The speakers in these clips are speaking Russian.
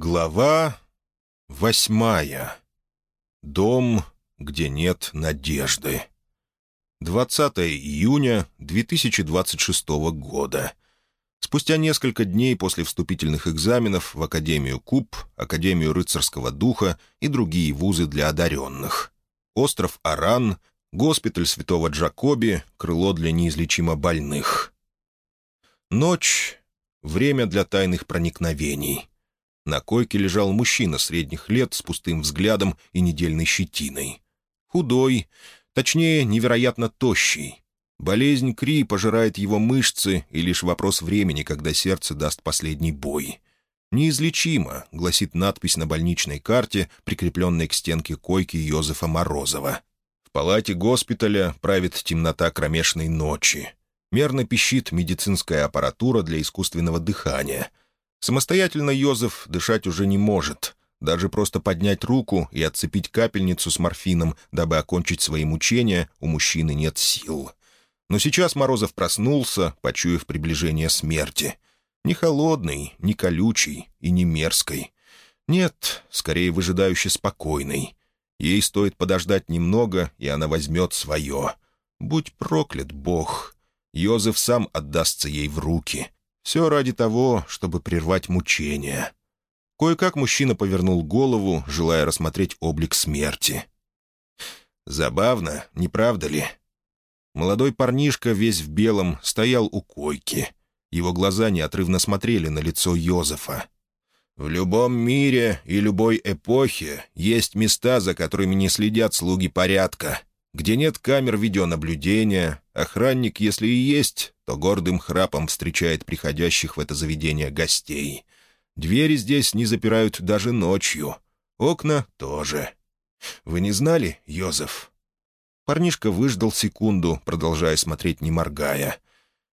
Глава восьмая. Дом, где нет надежды. 20 июня 2026 года. Спустя несколько дней после вступительных экзаменов в Академию Куб, Академию Рыцарского Духа и другие вузы для одаренных. Остров Аран, госпиталь Святого Джакоби, крыло для неизлечимо больных. Ночь — время для тайных проникновений — на койке лежал мужчина средних лет с пустым взглядом и недельной щетиной. Худой, точнее, невероятно тощий. Болезнь Кри пожирает его мышцы, и лишь вопрос времени, когда сердце даст последний бой. «Неизлечимо», — гласит надпись на больничной карте, прикрепленной к стенке койки Йозефа Морозова. В палате госпиталя правит темнота кромешной ночи. Мерно пищит медицинская аппаратура для искусственного дыхания — Самостоятельно Йозеф дышать уже не может. Даже просто поднять руку и отцепить капельницу с морфином, дабы окончить свои мучения, у мужчины нет сил. Но сейчас Морозов проснулся, почуяв приближение смерти. Не холодный, не колючий и не мерзкой. Нет, скорее выжидающе спокойный. Ей стоит подождать немного, и она возьмет свое. Будь проклят Бог. Йозеф сам отдастся ей в руки — все ради того, чтобы прервать мучения. Кое-как мужчина повернул голову, желая рассмотреть облик смерти. Забавно, не правда ли? Молодой парнишка, весь в белом, стоял у койки. Его глаза неотрывно смотрели на лицо Йозефа. «В любом мире и любой эпохе есть места, за которыми не следят слуги порядка где нет камер видеонаблюдения, охранник, если и есть, то гордым храпом встречает приходящих в это заведение гостей. Двери здесь не запирают даже ночью. Окна тоже. Вы не знали, Йозеф?» Парнишка выждал секунду, продолжая смотреть, не моргая.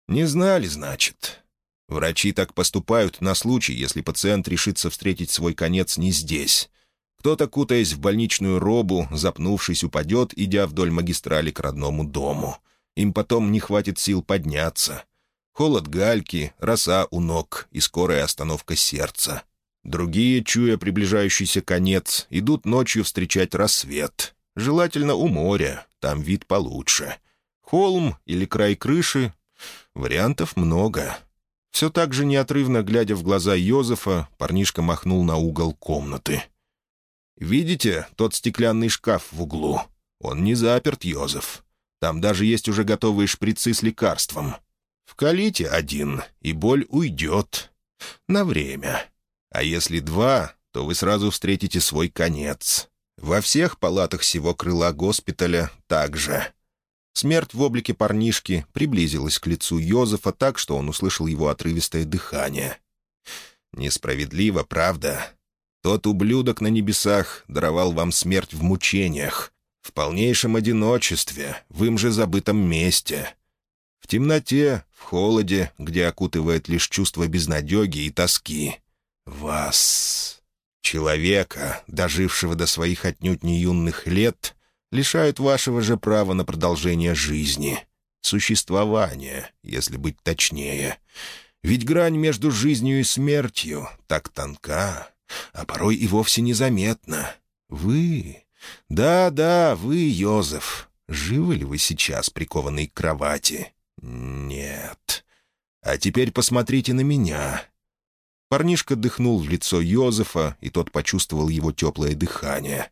«Не знали, значит. Врачи так поступают на случай, если пациент решится встретить свой конец не здесь. Кто-то, кутаясь в больничную робу, запнувшись, упадет, идя вдоль магистрали к родному дому. Им потом не хватит сил подняться. Холод гальки, роса у ног и скорая остановка сердца. Другие, чуя приближающийся конец, идут ночью встречать рассвет. Желательно у моря, там вид получше. Холм или край крыши — вариантов много. Все так же неотрывно глядя в глаза Йозефа, парнишка махнул на угол комнаты — Видите тот стеклянный шкаф в углу? Он не заперт, Йозеф. Там даже есть уже готовые шприцы с лекарством. Вкалите один, и боль уйдет. На время. А если два, то вы сразу встретите свой конец. Во всех палатах всего крыла госпиталя также. Смерть в облике парнишки приблизилась к лицу Йозефа так, что он услышал его отрывистое дыхание. «Несправедливо, правда?» Тот ублюдок на небесах даровал вам смерть в мучениях, в полнейшем одиночестве, в им же забытом месте. В темноте, в холоде, где окутывает лишь чувство безнадеги и тоски. Вас, человека, дожившего до своих отнюдь не юных лет, лишают вашего же права на продолжение жизни, существования, если быть точнее. Ведь грань между жизнью и смертью так тонка, а порой и вовсе незаметно. Вы... Да-да, вы, Йозеф. Живы ли вы сейчас, прикованный к кровати? Нет. А теперь посмотрите на меня. Парнишка дыхнул в лицо Йозефа, и тот почувствовал его теплое дыхание.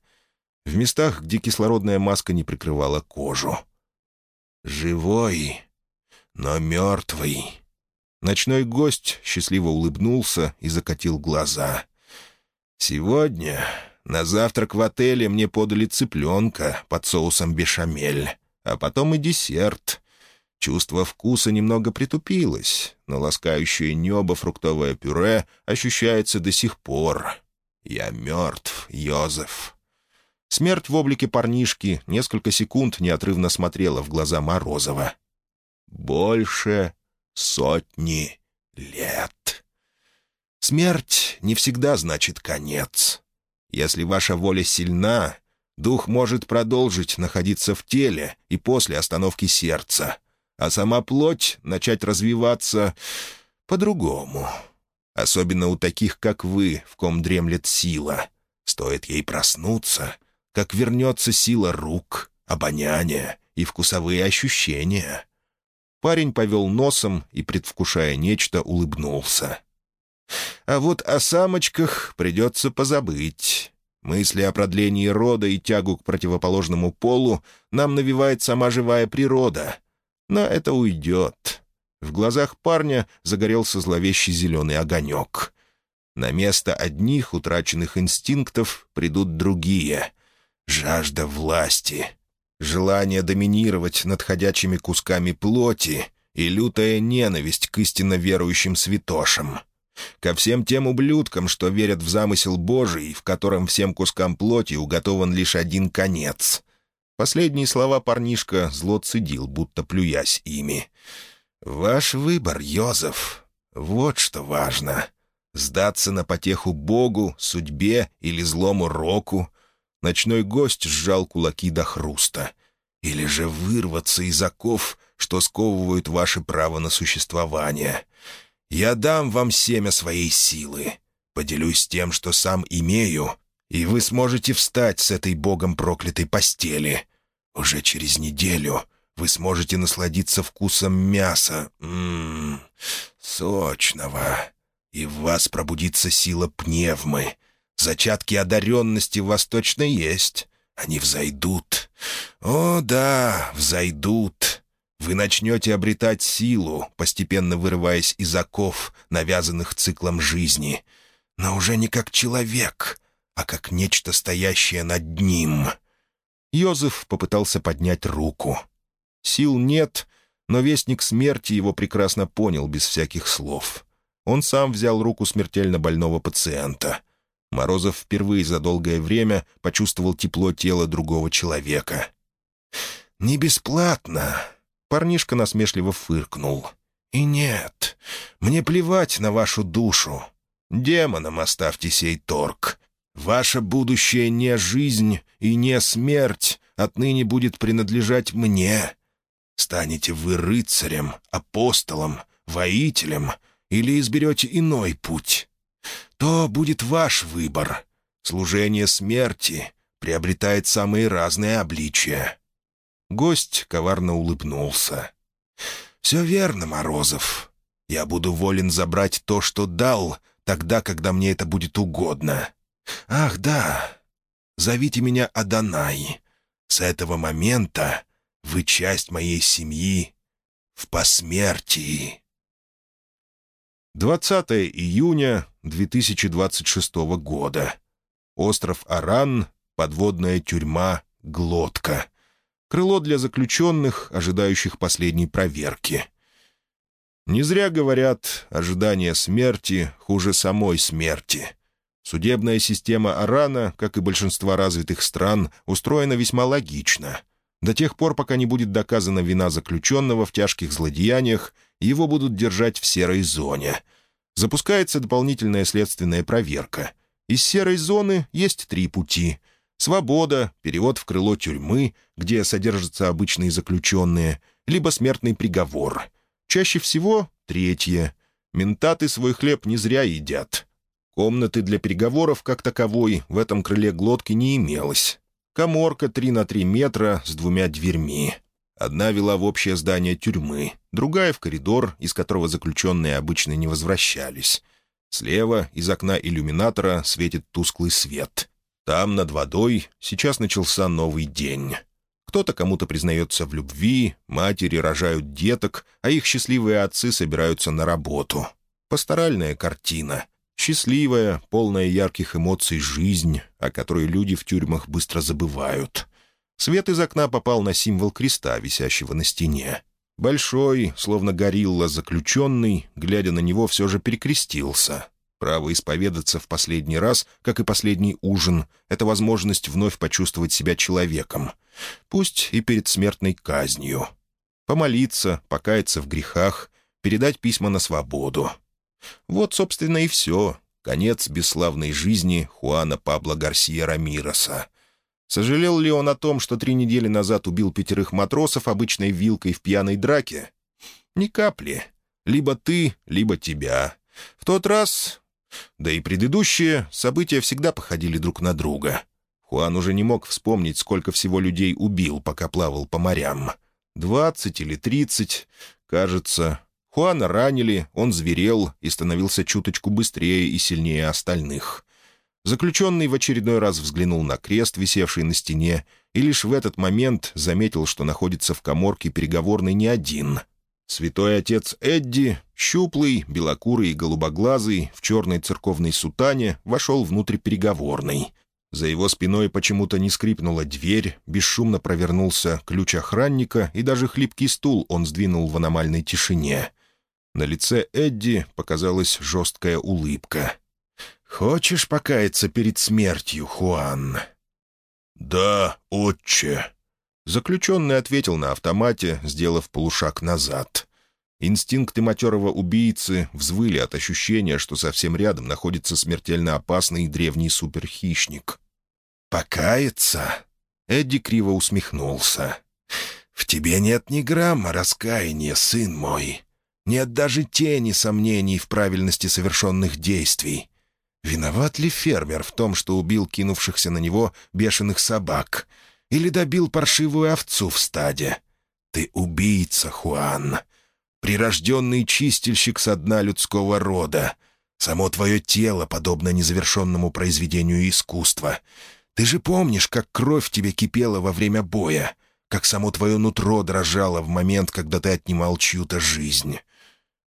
В местах, где кислородная маска не прикрывала кожу. «Живой, но мертвый». Ночной гость счастливо улыбнулся и закатил глаза — «Сегодня на завтрак в отеле мне подали цыпленка под соусом бешамель, а потом и десерт. Чувство вкуса немного притупилось, но ласкающее небо фруктовое пюре ощущается до сих пор. Я мертв, Йозеф». Смерть в облике парнишки несколько секунд неотрывно смотрела в глаза Морозова. «Больше сотни лет». Смерть не всегда значит конец. Если ваша воля сильна, дух может продолжить находиться в теле и после остановки сердца, а сама плоть начать развиваться по-другому. Особенно у таких, как вы, в ком дремлет сила. Стоит ей проснуться, как вернется сила рук, обоняния и вкусовые ощущения. Парень повел носом и, предвкушая нечто, улыбнулся. А вот о самочках придется позабыть. Мысли о продлении рода и тягу к противоположному полу нам навевает сама живая природа. Но это уйдет. В глазах парня загорелся зловещий зеленый огонек. На место одних утраченных инстинктов придут другие. Жажда власти, желание доминировать над ходячими кусками плоти и лютая ненависть к истинно верующим святошам. Ко всем тем ублюдкам, что верят в замысел Божий, в котором всем кускам плоти уготован лишь один конец. Последние слова парнишка зло цедил, будто плюясь ими. «Ваш выбор, Йозеф. Вот что важно. Сдаться на потеху Богу, судьбе или злому року. Ночной гость сжал кулаки до хруста. Или же вырваться из оков, что сковывают ваше право на существование. Я дам вам семя своей силы. Поделюсь тем, что сам имею, и вы сможете встать с этой богом проклятой постели. Уже через неделю вы сможете насладиться вкусом мяса. Ммм, сочного. И в вас пробудится сила пневмы. Зачатки одаренности в вас точно есть. Они взойдут. О, да, взойдут. Вы начнете обретать силу, постепенно вырываясь из оков, навязанных циклом жизни. Но уже не как человек, а как нечто стоящее над ним. Йозеф попытался поднять руку. Сил нет, но вестник смерти его прекрасно понял без всяких слов. Он сам взял руку смертельно больного пациента. Морозов впервые за долгое время почувствовал тепло тела другого человека. «Не бесплатно», — парнишка насмешливо фыркнул. «И нет, мне плевать на вашу душу. Демонам оставьте сей торг. Ваше будущее не жизнь и не смерть отныне будет принадлежать мне. Станете вы рыцарем, апостолом, воителем или изберете иной путь? То будет ваш выбор. Служение смерти приобретает самые разные обличия». Гость коварно улыбнулся. «Все верно, Морозов. Я буду волен забрать то, что дал, тогда, когда мне это будет угодно. Ах, да. Зовите меня Адонай. С этого момента вы часть моей семьи в посмертии». 20 июня 2026 года. Остров Аран, подводная тюрьма «Глотка». Крыло для заключенных, ожидающих последней проверки. Не зря говорят, ожидание смерти хуже самой смерти. Судебная система Арана, как и большинства развитых стран, устроена весьма логично. До тех пор, пока не будет доказана вина заключенного в тяжких злодеяниях, его будут держать в серой зоне. Запускается дополнительная следственная проверка. Из серой зоны есть три пути. Свобода, перевод в крыло тюрьмы, где содержатся обычные заключенные, либо смертный приговор. Чаще всего третье. Ментаты свой хлеб не зря едят. Комнаты для переговоров, как таковой, в этом крыле глотки не имелось. Коморка 3 на 3 метра с двумя дверьми. Одна вела в общее здание тюрьмы, другая — в коридор, из которого заключенные обычно не возвращались. Слева из окна иллюминатора светит тусклый свет. Там, над водой, сейчас начался новый день. Кто-то кому-то признается в любви, матери рожают деток, а их счастливые отцы собираются на работу. Пасторальная картина — Счастливая, полная ярких эмоций жизнь, о которой люди в тюрьмах быстро забывают. Свет из окна попал на символ креста, висящего на стене. Большой, словно горилла заключенный, глядя на него, все же перекрестился. Право исповедаться в последний раз, как и последний ужин, — это возможность вновь почувствовать себя человеком. Пусть и перед смертной казнью. Помолиться, покаяться в грехах, передать письма на свободу — вот, собственно, и все. Конец бесславной жизни Хуана Пабло Гарсия Рамироса. Сожалел ли он о том, что три недели назад убил пятерых матросов обычной вилкой в пьяной драке? Ни капли. Либо ты, либо тебя. В тот раз, да и предыдущие, события всегда походили друг на друга. Хуан уже не мог вспомнить, сколько всего людей убил, пока плавал по морям. Двадцать или тридцать, кажется. Хуана ранили, он зверел и становился чуточку быстрее и сильнее остальных. Заключенный в очередной раз взглянул на крест, висевший на стене, и лишь в этот момент заметил, что находится в коморке переговорной не один. Святой отец Эдди, щуплый, белокурый и голубоглазый, в черной церковной сутане, вошел внутрь переговорной. За его спиной почему-то не скрипнула дверь, бесшумно провернулся ключ охранника, и даже хлипкий стул он сдвинул в аномальной тишине. На лице Эдди показалась жесткая улыбка — «Хочешь покаяться перед смертью, Хуан?» «Да, отче». Заключенный ответил на автомате, сделав полушаг назад. Инстинкты матерого убийцы взвыли от ощущения, что совсем рядом находится смертельно опасный древний суперхищник. «Покаяться?» Эдди криво усмехнулся. «В тебе нет ни грамма раскаяния, сын мой. Нет даже тени сомнений в правильности совершенных действий. Виноват ли фермер в том, что убил кинувшихся на него бешеных собак? Или добил паршивую овцу в стаде? Ты убийца, Хуан. Прирожденный чистильщик со дна людского рода. Само твое тело подобно незавершенному произведению искусства. Ты же помнишь, как кровь тебе кипела во время боя, как само твое нутро дрожало в момент, когда ты отнимал чью-то жизнь.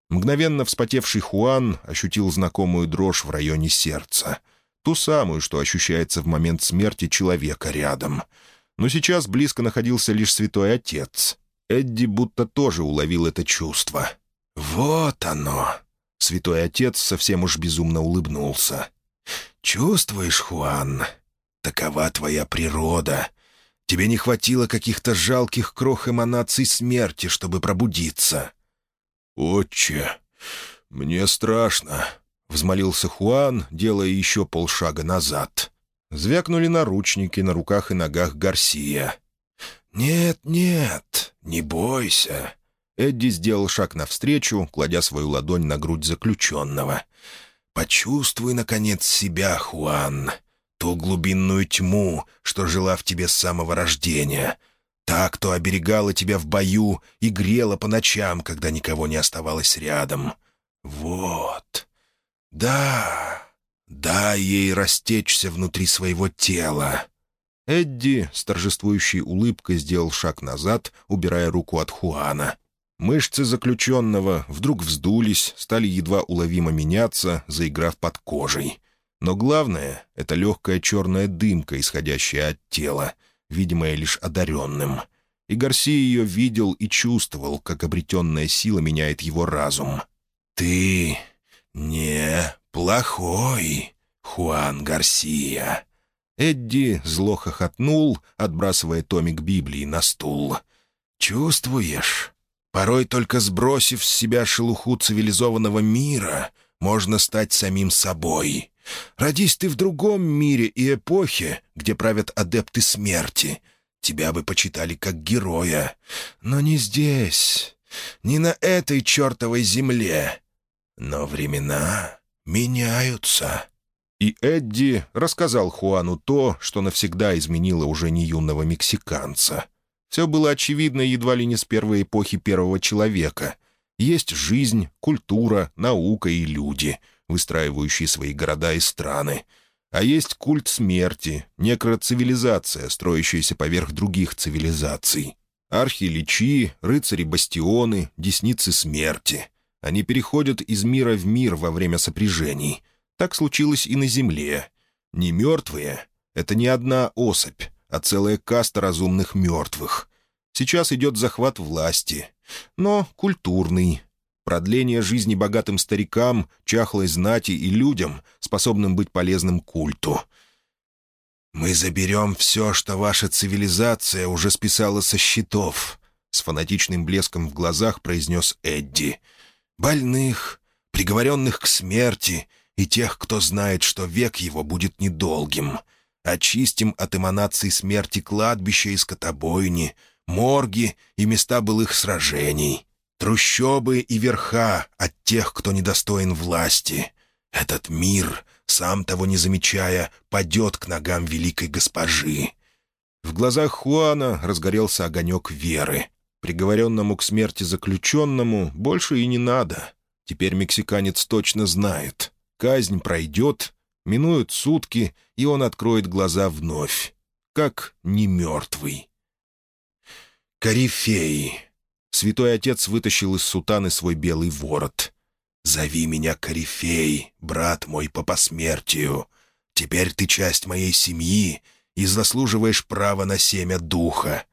Мгновенно вспотевший Хуан ощутил знакомую дрожь в районе сердца. Ту самую, что ощущается в момент смерти человека рядом. Но сейчас близко находился лишь святой отец. Эдди будто тоже уловил это чувство. «Вот оно!» Святой отец совсем уж безумно улыбнулся. «Чувствуешь, Хуан? Такова твоя природа. Тебе не хватило каких-то жалких крох эманаций смерти, чтобы пробудиться. «Отче, мне страшно», — взмолился Хуан, делая еще полшага назад. Звякнули наручники на руках и ногах Гарсия. «Нет, нет, не бойся». Эдди сделал шаг навстречу, кладя свою ладонь на грудь заключенного. «Почувствуй, наконец, себя, Хуан, ту глубинную тьму, что жила в тебе с самого рождения, Та, кто оберегала тебя в бою и грела по ночам, когда никого не оставалось рядом. Вот. Да, дай ей растечься внутри своего тела». Эдди с торжествующей улыбкой сделал шаг назад, убирая руку от Хуана. Мышцы заключенного вдруг вздулись, стали едва уловимо меняться, заиграв под кожей. Но главное — это легкая черная дымка, исходящая от тела — видимая лишь одаренным. И Гарсия ее видел и чувствовал, как обретенная сила меняет его разум. «Ты не плохой, Хуан Гарсия». Эдди зло хохотнул, отбрасывая томик Библии на стул. «Чувствуешь? Порой только сбросив с себя шелуху цивилизованного мира, можно стать самим собой. Родись ты в другом мире и эпохе, где правят адепты смерти. Тебя бы почитали как героя. Но не здесь, не на этой чертовой земле. Но времена меняются». И Эдди рассказал Хуану то, что навсегда изменило уже не юного мексиканца. Все было очевидно едва ли не с первой эпохи первого человека. Есть жизнь, культура, наука и люди — выстраивающие свои города и страны. А есть культ смерти, некроцивилизация, строящаяся поверх других цивилизаций. Архиличи, рыцари-бастионы, десницы смерти. Они переходят из мира в мир во время сопряжений. Так случилось и на Земле. Не мертвые — это не одна особь, а целая каста разумных мертвых. Сейчас идет захват власти, но культурный, продление жизни богатым старикам, чахлой знати и людям, способным быть полезным культу. «Мы заберем все, что ваша цивилизация уже списала со счетов», — с фанатичным блеском в глазах произнес Эдди. «Больных, приговоренных к смерти и тех, кто знает, что век его будет недолгим. Очистим от эманаций смерти кладбища и скотобойни, морги и места былых сражений. Трущобы и верха от тех, кто недостоин власти. Этот мир, сам того не замечая, падет к ногам великой госпожи». В глазах Хуана разгорелся огонек веры. Приговоренному к смерти заключенному больше и не надо. Теперь мексиканец точно знает. Казнь пройдет, минуют сутки, и он откроет глаза вновь, как не мертвый. Корифей. Святой отец вытащил из сутаны свой белый ворот. «Зови меня Корифей, брат мой по посмертию. Теперь ты часть моей семьи и заслуживаешь права на семя духа.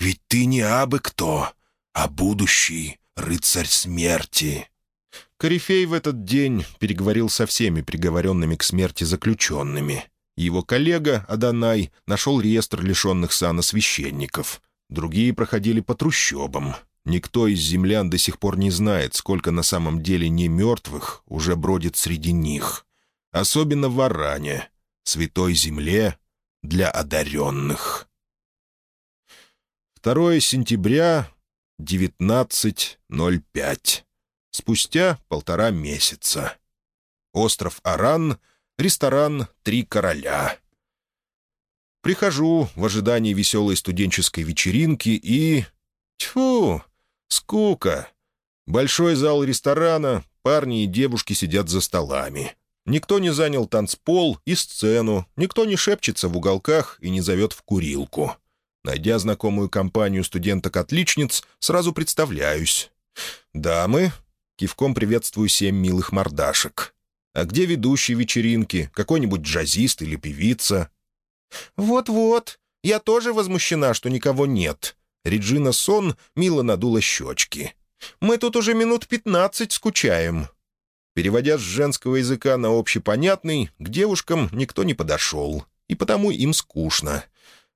Ведь ты не абы кто, а будущий рыцарь смерти». Корифей в этот день переговорил со всеми приговоренными к смерти заключенными. Его коллега, Адонай, нашел реестр лишенных сана священников. Другие проходили по трущобам. Никто из землян до сих пор не знает, сколько на самом деле не мертвых уже бродит среди них. Особенно в Аране, святой земле для одаренных. 2 сентября, 19.05. Спустя полтора месяца. Остров Аран, ресторан «Три короля». Прихожу в ожидании веселой студенческой вечеринки и... Тьфу! Скука! Большой зал ресторана, парни и девушки сидят за столами. Никто не занял танцпол и сцену, никто не шепчется в уголках и не зовет в курилку. Найдя знакомую компанию студенток-отличниц, сразу представляюсь. «Дамы?» — кивком приветствую семь милых мордашек. «А где ведущий вечеринки? Какой-нибудь джазист или певица?» «Вот-вот. Я тоже возмущена, что никого нет». Реджина Сон мило надула щечки. «Мы тут уже минут пятнадцать скучаем». Переводя с женского языка на общепонятный, к девушкам никто не подошел, и потому им скучно.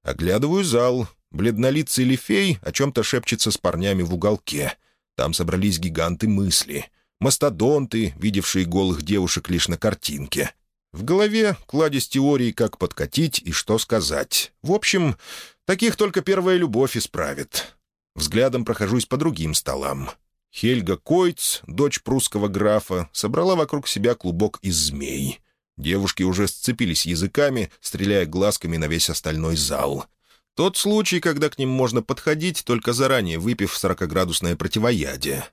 Оглядываю зал. Бледнолицый Лифей о чем-то шепчется с парнями в уголке. Там собрались гиганты мысли. Мастодонты, видевшие голых девушек лишь на картинке. В голове кладезь теории, как подкатить и что сказать. В общем, таких только первая любовь исправит. Взглядом прохожусь по другим столам. Хельга Койц, дочь прусского графа, собрала вокруг себя клубок из змей. Девушки уже сцепились языками, стреляя глазками на весь остальной зал. Тот случай, когда к ним можно подходить, только заранее выпив сорокоградусное противоядие.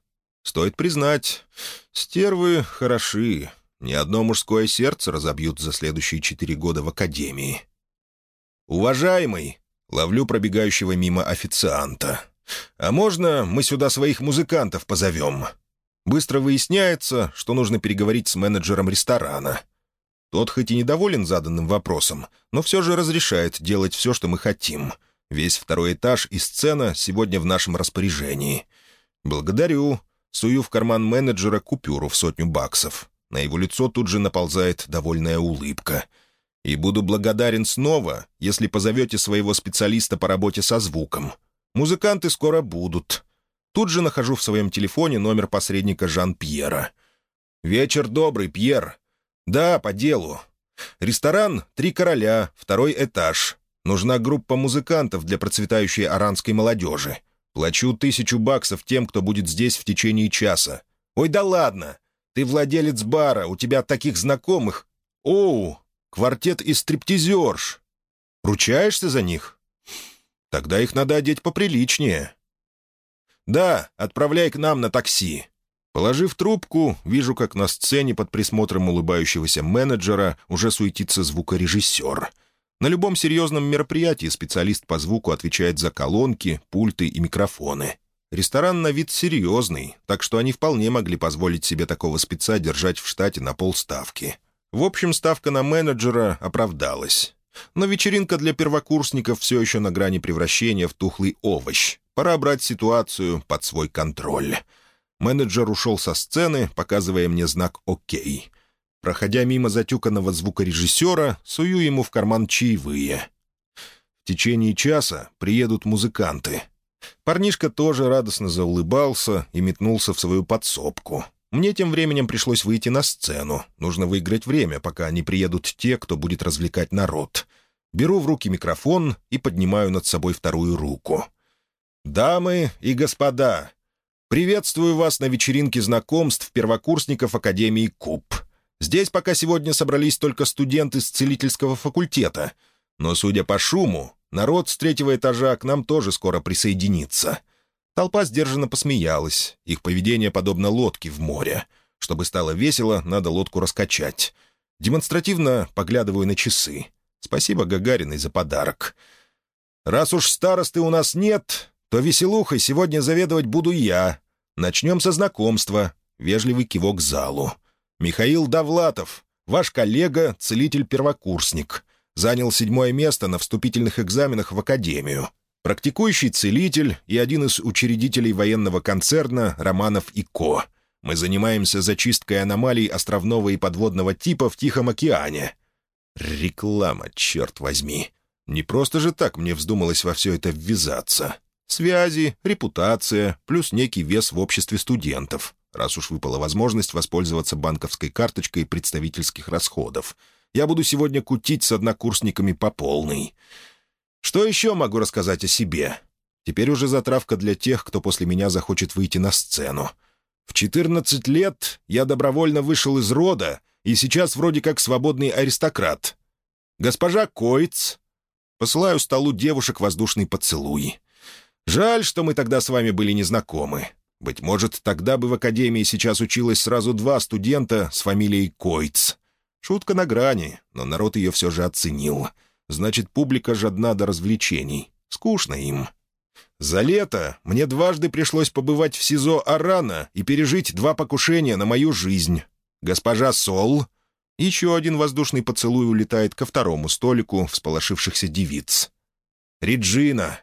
Стоит признать, стервы хороши. Ни одно мужское сердце разобьют за следующие четыре года в академии. «Уважаемый!» — ловлю пробегающего мимо официанта. «А можно мы сюда своих музыкантов позовем?» Быстро выясняется, что нужно переговорить с менеджером ресторана. Тот хоть и недоволен заданным вопросом, но все же разрешает делать все, что мы хотим. Весь второй этаж и сцена сегодня в нашем распоряжении. Благодарю. Сую в карман менеджера купюру в сотню баксов. На его лицо тут же наползает довольная улыбка. И буду благодарен снова, если позовете своего специалиста по работе со звуком. Музыканты скоро будут. Тут же нахожу в своем телефоне номер посредника Жан-Пьера. «Вечер добрый, Пьер. «Да, по делу. Ресторан «Три короля», второй этаж. Нужна группа музыкантов для процветающей аранской молодежи. Плачу тысячу баксов тем, кто будет здесь в течение часа. Ой, да ладно! Ты владелец бара, у тебя таких знакомых. Оу, квартет из стриптизерш. Ручаешься за них? Тогда их надо одеть поприличнее. Да, отправляй к нам на такси. Положив трубку, вижу, как на сцене под присмотром улыбающегося менеджера уже суетится звукорежиссер. На любом серьезном мероприятии специалист по звуку отвечает за колонки, пульты и микрофоны. Ресторан на вид серьезный, так что они вполне могли позволить себе такого спеца держать в штате на полставки. В общем, ставка на менеджера оправдалась. Но вечеринка для первокурсников все еще на грани превращения в тухлый овощ. Пора брать ситуацию под свой контроль. Менеджер ушел со сцены, показывая мне знак «Окей». Проходя мимо затюканного звукорежиссера, сую ему в карман чаевые. В течение часа приедут музыканты. Парнишка тоже радостно заулыбался и метнулся в свою подсобку. Мне тем временем пришлось выйти на сцену. Нужно выиграть время, пока не приедут те, кто будет развлекать народ. Беру в руки микрофон и поднимаю над собой вторую руку. «Дамы и господа, Приветствую вас на вечеринке знакомств первокурсников Академии КУП. Здесь пока сегодня собрались только студенты с целительского факультета. Но, судя по шуму, народ с третьего этажа к нам тоже скоро присоединится. Толпа сдержанно посмеялась. Их поведение подобно лодке в море. Чтобы стало весело, надо лодку раскачать. Демонстративно поглядываю на часы. Спасибо Гагариной за подарок. Раз уж старосты у нас нет, то веселухой сегодня заведовать буду я. Начнем со знакомства. Вежливый кивок залу. Михаил Давлатов, ваш коллега, целитель-первокурсник. Занял седьмое место на вступительных экзаменах в академию. Практикующий целитель и один из учредителей военного концерна «Романов и Ко». Мы занимаемся зачисткой аномалий островного и подводного типа в Тихом океане. Реклама, черт возьми. Не просто же так мне вздумалось во все это ввязаться. Связи, репутация, плюс некий вес в обществе студентов, раз уж выпала возможность воспользоваться банковской карточкой представительских расходов. Я буду сегодня кутить с однокурсниками по полной. Что еще могу рассказать о себе? Теперь уже затравка для тех, кто после меня захочет выйти на сцену. В 14 лет я добровольно вышел из рода и сейчас вроде как свободный аристократ. Госпожа Койц. Посылаю столу девушек воздушный поцелуй. Жаль, что мы тогда с вами были незнакомы. Быть может, тогда бы в академии сейчас училось сразу два студента с фамилией Койц. Шутка на грани, но народ ее все же оценил. Значит, публика жадна до развлечений. Скучно им. За лето мне дважды пришлось побывать в СИЗО Арана и пережить два покушения на мою жизнь. Госпожа Сол... Еще один воздушный поцелуй улетает ко второму столику всполошившихся девиц. «Реджина,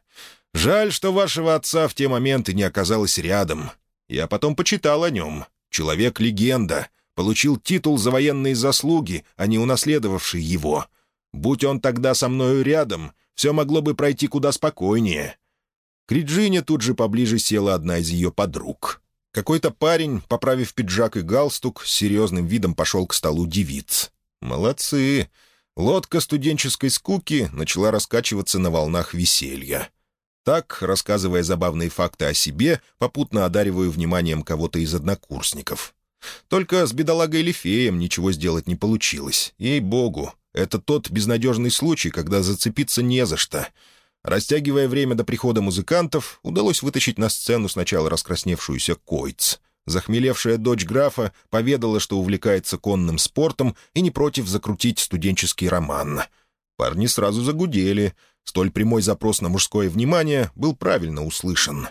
Жаль, что вашего отца в те моменты не оказалось рядом. Я потом почитал о нем. Человек-легенда. Получил титул за военные заслуги, а не унаследовавший его. Будь он тогда со мною рядом, все могло бы пройти куда спокойнее. К Риджине тут же поближе села одна из ее подруг. Какой-то парень, поправив пиджак и галстук, с серьезным видом пошел к столу девиц. «Молодцы!» Лодка студенческой скуки начала раскачиваться на волнах веселья. Так, рассказывая забавные факты о себе, попутно одариваю вниманием кого-то из однокурсников. Только с бедолагой Лифеем ничего сделать не получилось. Ей-богу, это тот безнадежный случай, когда зацепиться не за что. Растягивая время до прихода музыкантов, удалось вытащить на сцену сначала раскрасневшуюся Койц. Захмелевшая дочь графа поведала, что увлекается конным спортом и не против закрутить студенческий роман. Парни сразу загудели — Столь прямой запрос на мужское внимание был правильно услышан.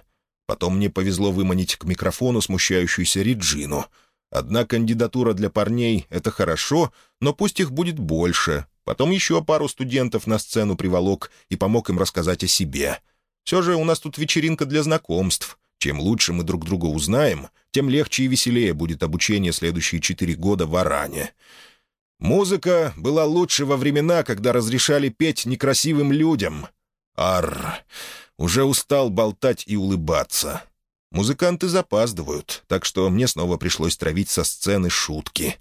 Потом мне повезло выманить к микрофону смущающуюся Реджину. Одна кандидатура для парней — это хорошо, но пусть их будет больше. Потом еще пару студентов на сцену приволок и помог им рассказать о себе. Все же у нас тут вечеринка для знакомств. Чем лучше мы друг друга узнаем, тем легче и веселее будет обучение следующие четыре года в Аране. Музыка была лучше во времена, когда разрешали петь некрасивым людям. Ар, уже устал болтать и улыбаться. Музыканты запаздывают, так что мне снова пришлось травить со сцены шутки.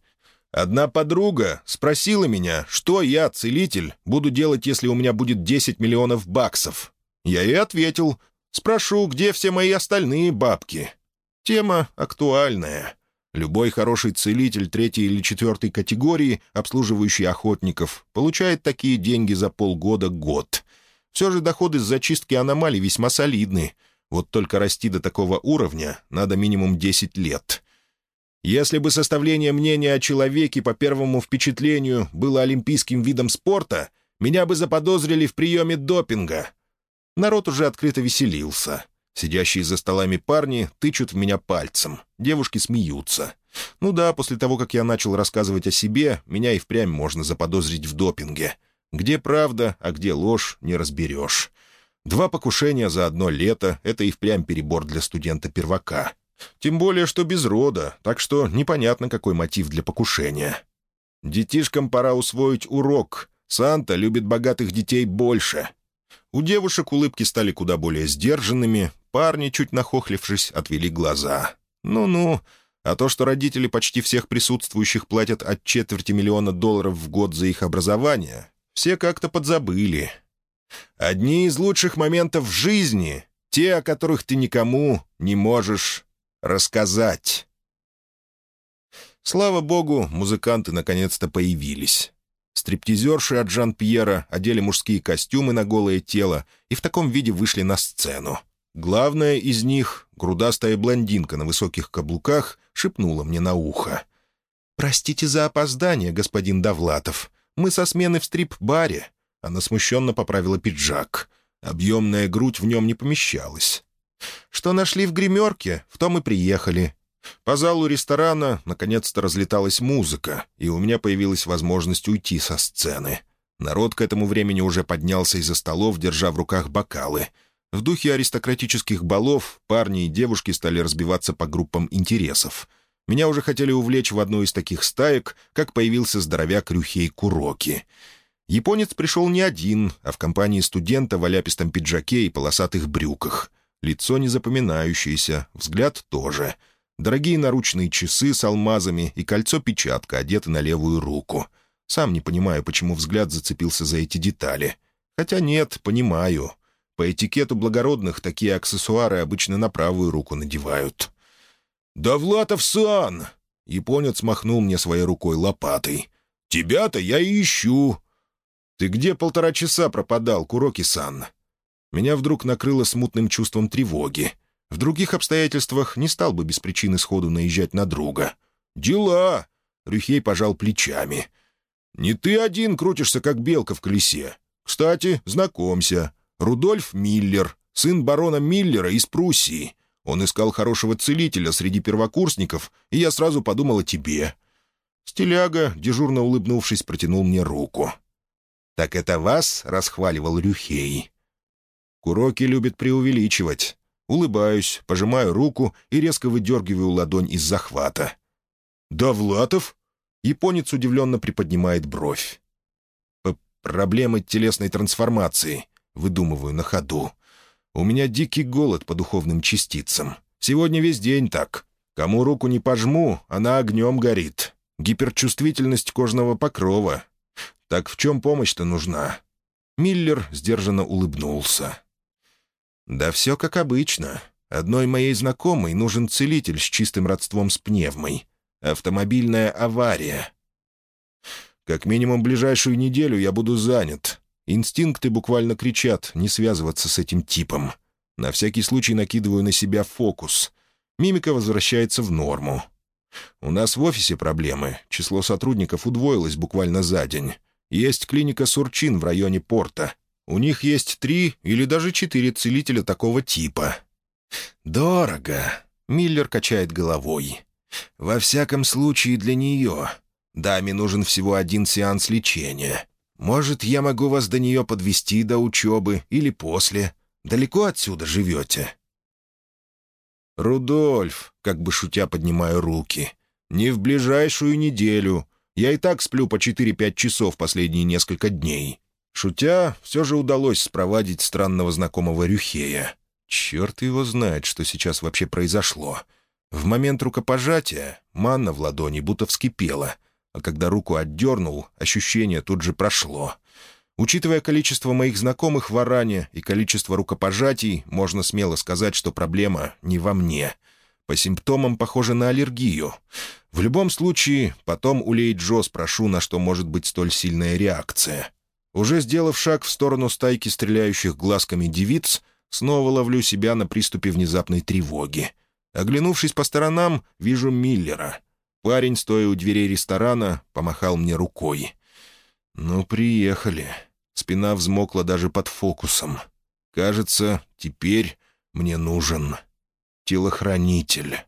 Одна подруга спросила меня, что я, целитель, буду делать, если у меня будет 10 миллионов баксов. Я ей ответил, спрошу, где все мои остальные бабки. Тема актуальная. Любой хороший целитель третьей или четвертой категории, обслуживающий охотников, получает такие деньги за полгода-год. Все же доходы с зачистки аномалий весьма солидны. Вот только расти до такого уровня надо минимум 10 лет. Если бы составление мнения о человеке по первому впечатлению было олимпийским видом спорта, меня бы заподозрили в приеме допинга. Народ уже открыто веселился. Сидящие за столами парни тычут в меня пальцем. Девушки смеются. Ну да, после того, как я начал рассказывать о себе, меня и впрямь можно заподозрить в допинге. Где правда, а где ложь, не разберешь. Два покушения за одно лето — это и впрямь перебор для студента-первака. Тем более, что без рода, так что непонятно, какой мотив для покушения. Детишкам пора усвоить урок. Санта любит богатых детей больше. У девушек улыбки стали куда более сдержанными, Парни, чуть нахохлившись, отвели глаза. «Ну-ну, а то, что родители почти всех присутствующих платят от четверти миллиона долларов в год за их образование, все как-то подзабыли. Одни из лучших моментов в жизни — те, о которых ты никому не можешь рассказать. Слава богу, музыканты наконец-то появились. Стриптизерши от Жан-Пьера одели мужские костюмы на голое тело и в таком виде вышли на сцену. Главная из них, грудастая блондинка на высоких каблуках, шепнула мне на ухо. «Простите за опоздание, господин Довлатов. Мы со смены в стрип-баре». Она смущенно поправила пиджак. Объемная грудь в нем не помещалась. «Что нашли в гримерке, в том и приехали. По залу ресторана наконец-то разлеталась музыка, и у меня появилась возможность уйти со сцены. Народ к этому времени уже поднялся из-за столов, держа в руках бокалы. В духе аристократических балов парни и девушки стали разбиваться по группам интересов. Меня уже хотели увлечь в одну из таких стаек, как появился здоровяк Рюхей Куроки. Японец пришел не один, а в компании студента в оляпистом пиджаке и полосатых брюках. Лицо незапоминающееся, взгляд тоже — Дорогие наручные часы с алмазами и кольцо-печатка одеты на левую руку. Сам не понимаю, почему взгляд зацепился за эти детали. Хотя нет, понимаю. По этикету благородных такие аксессуары обычно на правую руку надевают. «Довлатов-сан!» Японец махнул мне своей рукой лопатой. «Тебя-то я и ищу!» «Ты где полтора часа пропадал, Куроки-сан?» Меня вдруг накрыло смутным чувством тревоги. В других обстоятельствах не стал бы без причины сходу наезжать на друга. «Дела!» — Рюхей пожал плечами. «Не ты один крутишься, как белка в колесе. Кстати, знакомься. Рудольф Миллер, сын барона Миллера из Пруссии. Он искал хорошего целителя среди первокурсников, и я сразу подумал о тебе». Стиляга, дежурно улыбнувшись, протянул мне руку. «Так это вас?» — расхваливал Рюхей. Куроки любит преувеличивать. Улыбаюсь, пожимаю руку и резко выдергиваю ладонь из захвата. «Довлатов?» Японец удивленно приподнимает бровь. «Проблемы телесной трансформации», — выдумываю на ходу. «У меня дикий голод по духовным частицам. Сегодня весь день так. Кому руку не пожму, она огнем горит. Гиперчувствительность кожного покрова. Так в чем помощь-то нужна?» Миллер сдержанно улыбнулся. «Да все как обычно. Одной моей знакомой нужен целитель с чистым родством с пневмой. Автомобильная авария. Как минимум ближайшую неделю я буду занят. Инстинкты буквально кричат не связываться с этим типом. На всякий случай накидываю на себя фокус. Мимика возвращается в норму. У нас в офисе проблемы. Число сотрудников удвоилось буквально за день. Есть клиника «Сурчин» в районе порта. У них есть три или даже четыре целителя такого типа. «Дорого», — Миллер качает головой. «Во всяком случае для нее. Даме нужен всего один сеанс лечения. Может, я могу вас до нее подвести до учебы или после. Далеко отсюда живете?» «Рудольф», — как бы шутя поднимаю руки, — «не в ближайшую неделю. Я и так сплю по четыре-пять часов последние несколько дней. Шутя, все же удалось спровадить странного знакомого Рюхея. Черт его знает, что сейчас вообще произошло. В момент рукопожатия манна в ладони будто вскипела, а когда руку отдернул, ощущение тут же прошло. Учитывая количество моих знакомых в Аране и количество рукопожатий, можно смело сказать, что проблема не во мне. По симптомам похоже на аллергию. В любом случае, потом у Лей Джо спрошу, на что может быть столь сильная реакция. Уже сделав шаг в сторону стайки стреляющих глазками девиц, снова ловлю себя на приступе внезапной тревоги. Оглянувшись по сторонам, вижу Миллера. Парень, стоя у дверей ресторана, помахал мне рукой. «Ну, приехали». Спина взмокла даже под фокусом. «Кажется, теперь мне нужен телохранитель».